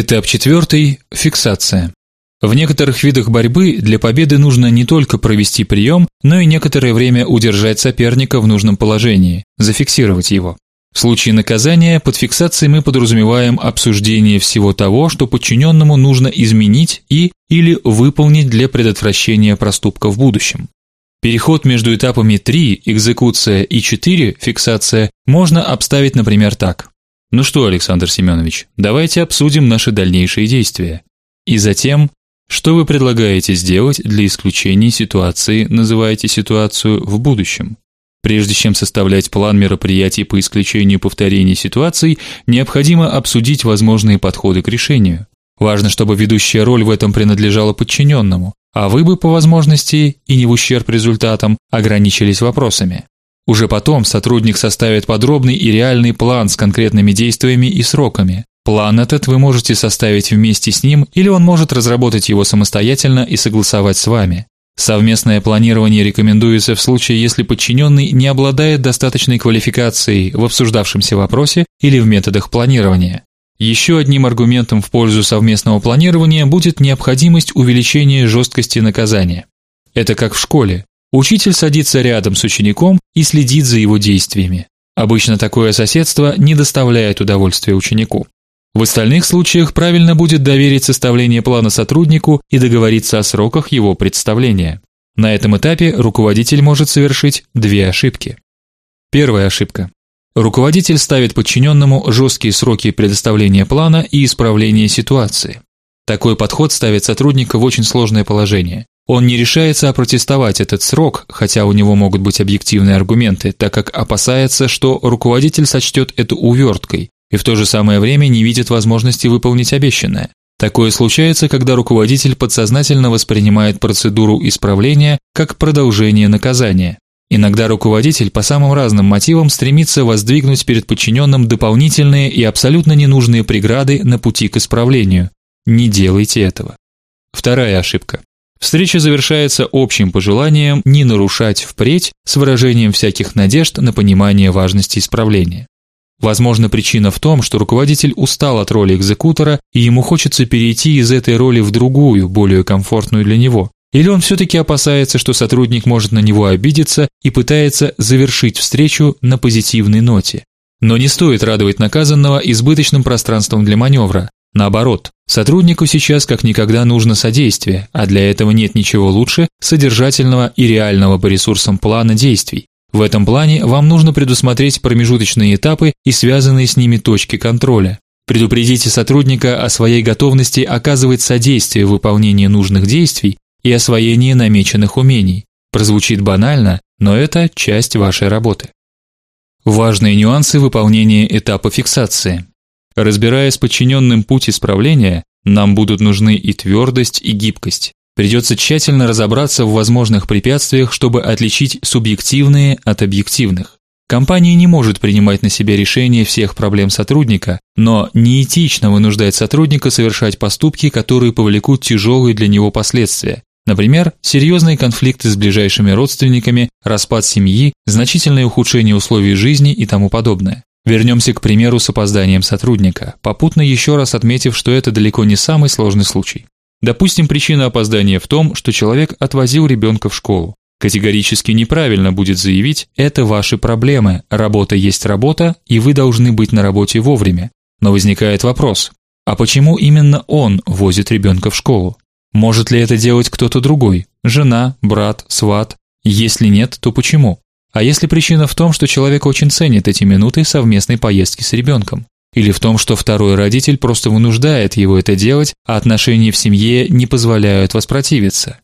Этап четвертый – фиксация. В некоторых видах борьбы для победы нужно не только провести прием, но и некоторое время удержать соперника в нужном положении, зафиксировать его. В случае наказания под фиксацией мы подразумеваем обсуждение всего того, что подчиненному нужно изменить и или выполнить для предотвращения проступка в будущем. Переход между этапами 3 экзекуция и 4 фиксация можно обставить, например, так: Ну что, Александр Семенович, давайте обсудим наши дальнейшие действия. И затем что вы предлагаете сделать для исключения ситуации, называете ситуацию в будущем? Прежде чем составлять план мероприятий по исключению повторений ситуаций, необходимо обсудить возможные подходы к решению. Важно, чтобы ведущая роль в этом принадлежала подчиненному, а вы бы по возможности и не в ущерб результатам ограничились вопросами. Уже потом сотрудник составит подробный и реальный план с конкретными действиями и сроками, План этот вы можете составить вместе с ним, или он может разработать его самостоятельно и согласовать с вами. Совместное планирование рекомендуется в случае, если подчиненный не обладает достаточной квалификацией в обсуждавшемся вопросе или в методах планирования. Еще одним аргументом в пользу совместного планирования будет необходимость увеличения жесткости наказания. Это как в школе. Учитель садится рядом с учеником и следит за его действиями. Обычно такое соседство не доставляет удовольствия ученику. В остальных случаях правильно будет доверить составление плана сотруднику и договориться о сроках его представления. На этом этапе руководитель может совершить две ошибки. Первая ошибка. Руководитель ставит подчиненному жесткие сроки предоставления плана и исправления ситуации. Такой подход ставит сотрудника в очень сложное положение. Он не решается опротестовать этот срок, хотя у него могут быть объективные аргументы, так как опасается, что руководитель сочтет это уверткой и в то же самое время не видит возможности выполнить обещанное. Такое случается, когда руководитель подсознательно воспринимает процедуру исправления как продолжение наказания. Иногда руководитель по самым разным мотивам стремится воздвигнуть перед подчиненным дополнительные и абсолютно ненужные преграды на пути к исправлению. Не делайте этого. Вторая ошибка. Встреча завершается общим пожеланием не нарушать впредь с выражением всяких надежд на понимание важности исправления. Возможно, причина в том, что руководитель устал от роли экзекутора, и ему хочется перейти из этой роли в другую, более комфортную для него. Или он все таки опасается, что сотрудник может на него обидеться и пытается завершить встречу на позитивной ноте. Но не стоит радовать наказанного избыточным пространством для маневра. Наоборот, сотруднику сейчас как никогда нужно содействие, а для этого нет ничего лучше содержательного и реального по ресурсам плана действий. В этом плане вам нужно предусмотреть промежуточные этапы и связанные с ними точки контроля. Предупредите сотрудника о своей готовности оказывать содействие в выполнении нужных действий и освоении намеченных умений. Прозвучит банально, но это часть вашей работы. Важные нюансы выполнения этапа фиксации. Разбирая с подчиненным путь исправления, нам будут нужны и твердость, и гибкость. Придется тщательно разобраться в возможных препятствиях, чтобы отличить субъективные от объективных. Компания не может принимать на себя решение всех проблем сотрудника, но неэтично вынуждать сотрудника совершать поступки, которые повлекут тяжелые для него последствия. Например, серьезные конфликты с ближайшими родственниками, распад семьи, значительное ухудшение условий жизни и тому подобное. Вернемся к примеру с опозданием сотрудника, попутно еще раз отметив, что это далеко не самый сложный случай. Допустим, причина опоздания в том, что человек отвозил ребенка в школу. Категорически неправильно будет заявить: "Это ваши проблемы. Работа есть работа, и вы должны быть на работе вовремя". Но возникает вопрос: а почему именно он возит ребенка в школу? Может ли это делать кто-то другой? Жена, брат, сват? Если нет, то почему? А если причина в том, что человек очень ценит эти минуты совместной поездки с ребенком? или в том, что второй родитель просто вынуждает его это делать, а отношения в семье не позволяют воспротивиться.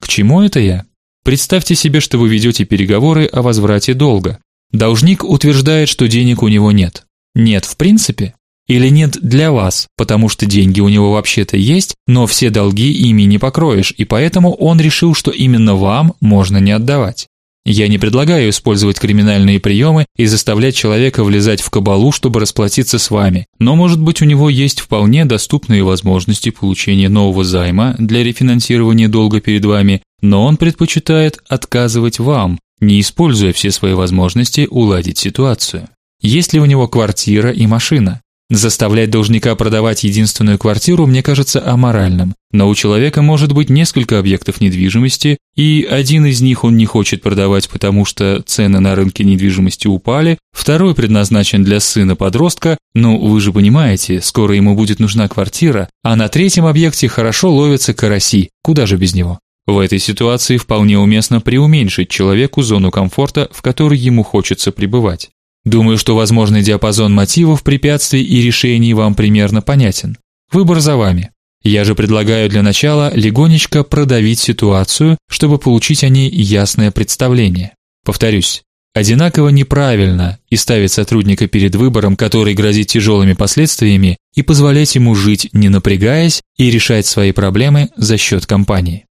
К чему это я? Представьте себе, что вы ведете переговоры о возврате долга. Должник утверждает, что денег у него нет. Нет, в принципе, или нет для вас, потому что деньги у него вообще-то есть, но все долги ими не покроешь, и поэтому он решил, что именно вам можно не отдавать. Я не предлагаю использовать криминальные приемы и заставлять человека влезать в кабалу, чтобы расплатиться с вами. Но, может быть, у него есть вполне доступные возможности получения нового займа для рефинансирования долга перед вами, но он предпочитает отказывать вам, не используя все свои возможности уладить ситуацию. Есть ли у него квартира и машина? Заставлять должника продавать единственную квартиру мне кажется аморальным. Но у человека может быть несколько объектов недвижимости, и один из них он не хочет продавать, потому что цены на рынке недвижимости упали, второй предназначен для сына подростка, но вы же понимаете, скоро ему будет нужна квартира, а на третьем объекте хорошо ловятся караси. Куда же без него? В этой ситуации вполне уместно преуменьшить человеку зону комфорта, в которой ему хочется пребывать. Думаю, что возможный диапазон мотивов, препятствий и решений вам примерно понятен. Выбор за вами. Я же предлагаю для начала легонечко продавить ситуацию, чтобы получить о ней ясное представление. Повторюсь, одинаково неправильно и ставить сотрудника перед выбором, который грозит тяжелыми последствиями, и позволять ему жить, не напрягаясь, и решать свои проблемы за счет компании.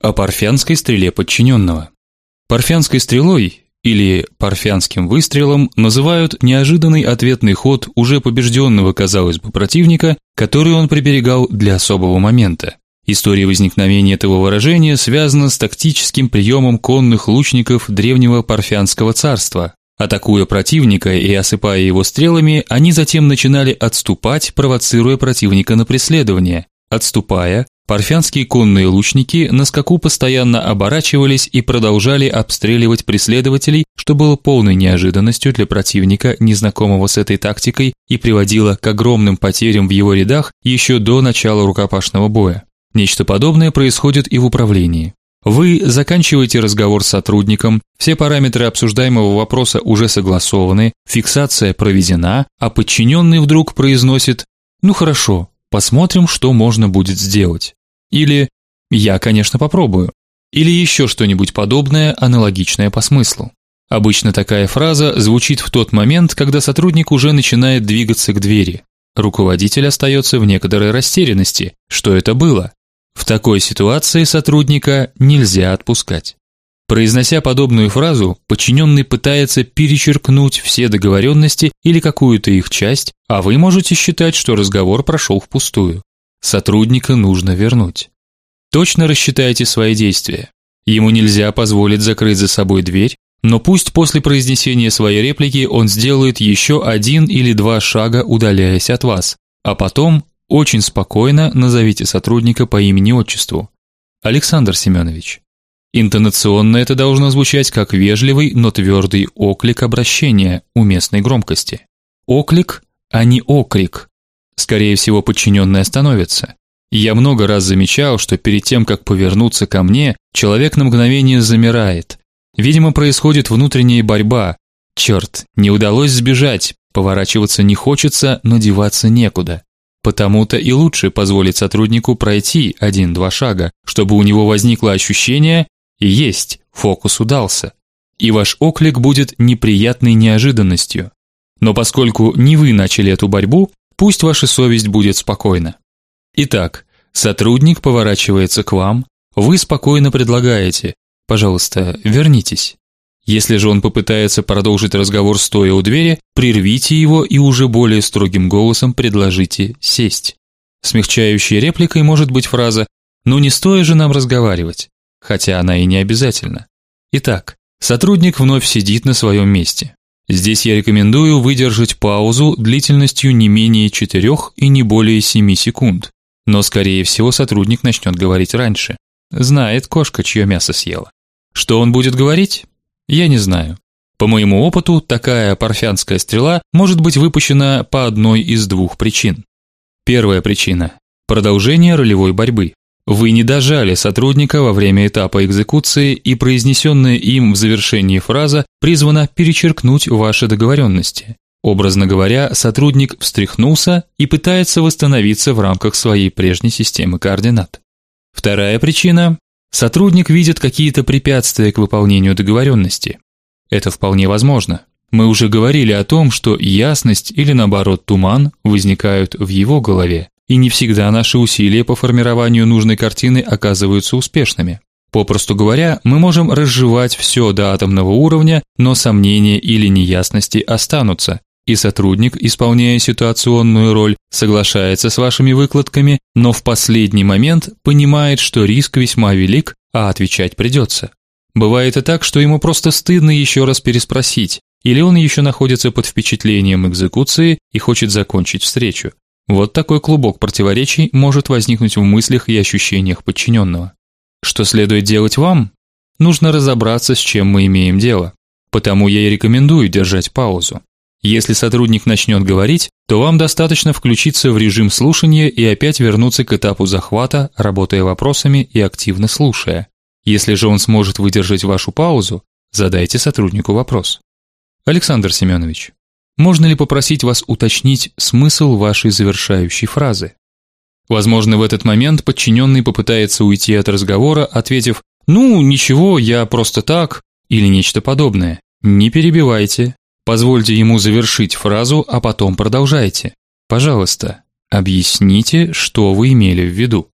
О парфянской стреле подчиненного. Парфянской стрелой или парфянским выстрелом называют неожиданный ответный ход уже побежденного, казалось бы, противника, который он приберегал для особого момента. История возникновения этого выражения связана с тактическим приемом конных лучников древнего парфянского царства. Атакуя противника и осыпая его стрелами, они затем начинали отступать, провоцируя противника на преследование. Отступая, Парфянские конные лучники на скаку постоянно оборачивались и продолжали обстреливать преследователей, что было полной неожиданностью для противника, незнакомого с этой тактикой, и приводило к огромным потерям в его рядах еще до начала рукопашного боя. Нечто подобное происходит и в управлении. Вы заканчиваете разговор с сотрудником, все параметры обсуждаемого вопроса уже согласованы, фиксация проведена, а подчиненный вдруг произносит: "Ну хорошо, Посмотрим, что можно будет сделать. Или я, конечно, попробую. Или еще что-нибудь подобное, аналогичное по смыслу. Обычно такая фраза звучит в тот момент, когда сотрудник уже начинает двигаться к двери. Руководитель остается в некоторой растерянности. Что это было? В такой ситуации сотрудника нельзя отпускать. Произнося подобную фразу, подчиненный пытается перечеркнуть все договоренности или какую-то их часть, а вы можете считать, что разговор прошел впустую. Сотрудника нужно вернуть. Точно рассчитайте свои действия. Ему нельзя позволить закрыть за собой дверь, но пусть после произнесения своей реплики он сделает еще один или два шага, удаляясь от вас, а потом очень спокойно назовите сотрудника по имени-отчеству. Александр Семенович. Интонационно это должно звучать как вежливый, но твердый оклик обращения уместной громкости. Оклик, а не окрик. Скорее всего, подчиненный остановится. Я много раз замечал, что перед тем, как повернуться ко мне, человек на мгновение замирает. Видимо, происходит внутренняя борьба. Черт, не удалось сбежать, поворачиваться не хочется, но деваться некуда. Потому-то и лучше позволить сотруднику пройти один-два шага, чтобы у него возникло ощущение, есть, фокус удался. И ваш оклик будет неприятной неожиданностью. Но поскольку не вы начали эту борьбу, пусть ваша совесть будет спокойна. Итак, сотрудник поворачивается к вам, вы спокойно предлагаете: "Пожалуйста, вернитесь". Если же он попытается продолжить разговор стоя у двери, прервите его и уже более строгим голосом предложите сесть. Смягчающей репликой может быть фраза: "Ну не стоя же нам разговаривать" хотя она и не обязательна. Итак, сотрудник вновь сидит на своем месте. Здесь я рекомендую выдержать паузу длительностью не менее 4 и не более 7 секунд. Но скорее всего сотрудник начнет говорить раньше. Знает кошка, чье мясо съела. Что он будет говорить? Я не знаю. По моему опыту, такая парфянская стрела может быть выпущена по одной из двух причин. Первая причина продолжение ролевой борьбы. Вы не дожали сотрудника во время этапа экзекуции, и произнесенная им в завершении фраза призвана перечеркнуть ваши договоренности. Образно говоря, сотрудник встряхнулся и пытается восстановиться в рамках своей прежней системы координат. Вторая причина сотрудник видит какие-то препятствия к выполнению договоренности. Это вполне возможно. Мы уже говорили о том, что ясность или наоборот туман возникают в его голове и не всегда наши усилия по формированию нужной картины оказываются успешными. Попросту говоря, мы можем разжевать все до атомного уровня, но сомнения или неясности останутся, и сотрудник, исполняя ситуационную роль, соглашается с вашими выкладками, но в последний момент понимает, что риск весьма велик, а отвечать придется. Бывает и так, что ему просто стыдно еще раз переспросить, или он еще находится под впечатлением экзекуции и хочет закончить встречу. Вот такой клубок противоречий может возникнуть в мыслях и ощущениях подчиненного. Что следует делать вам? Нужно разобраться, с чем мы имеем дело. Потому я и рекомендую держать паузу. Если сотрудник начнет говорить, то вам достаточно включиться в режим слушания и опять вернуться к этапу захвата, работая вопросами и активно слушая. Если же он сможет выдержать вашу паузу, задайте сотруднику вопрос. Александр Семенович, можно ли попросить вас уточнить смысл вашей завершающей фразы? Возможно, в этот момент подчиненный попытается уйти от разговора, ответив: "Ну, ничего, я просто так" или нечто подобное. Не перебивайте, Позвольте ему завершить фразу, а потом продолжайте. Пожалуйста, объясните, что вы имели в виду.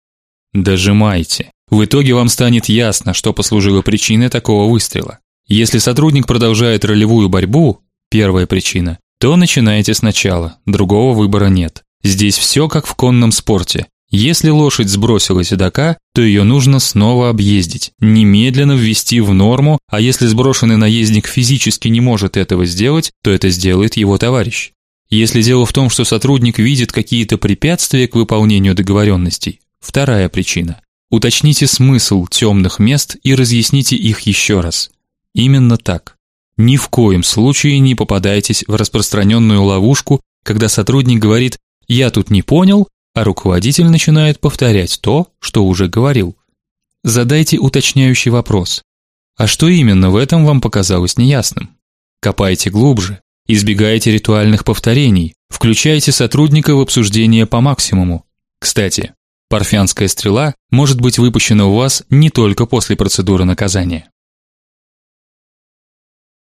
Дожимайте. В итоге вам станет ясно, что послужило причиной такого выстрела. Если сотрудник продолжает ролевую борьбу, первая причина, то начинайте сначала, другого выбора нет. Здесь все как в конном спорте. Если лошадь сбросила седока, то ее нужно снова объездить, немедленно ввести в норму, а если сброшенный наездник физически не может этого сделать, то это сделает его товарищ. Если дело в том, что сотрудник видит какие-то препятствия к выполнению договоренностей, вторая причина. Уточните смысл темных мест и разъясните их еще раз. Именно так. Ни в коем случае не попадайтесь в распространенную ловушку, когда сотрудник говорит: "Я тут не понял", а руководитель начинает повторять то, что уже говорил. Задайте уточняющий вопрос. А что именно в этом вам показалось неясным? Копайте глубже, избегайте ритуальных повторений, включайте сотрудника в обсуждение по максимуму. Кстати, парфянская стрела может быть выпущена у вас не только после процедуры наказания.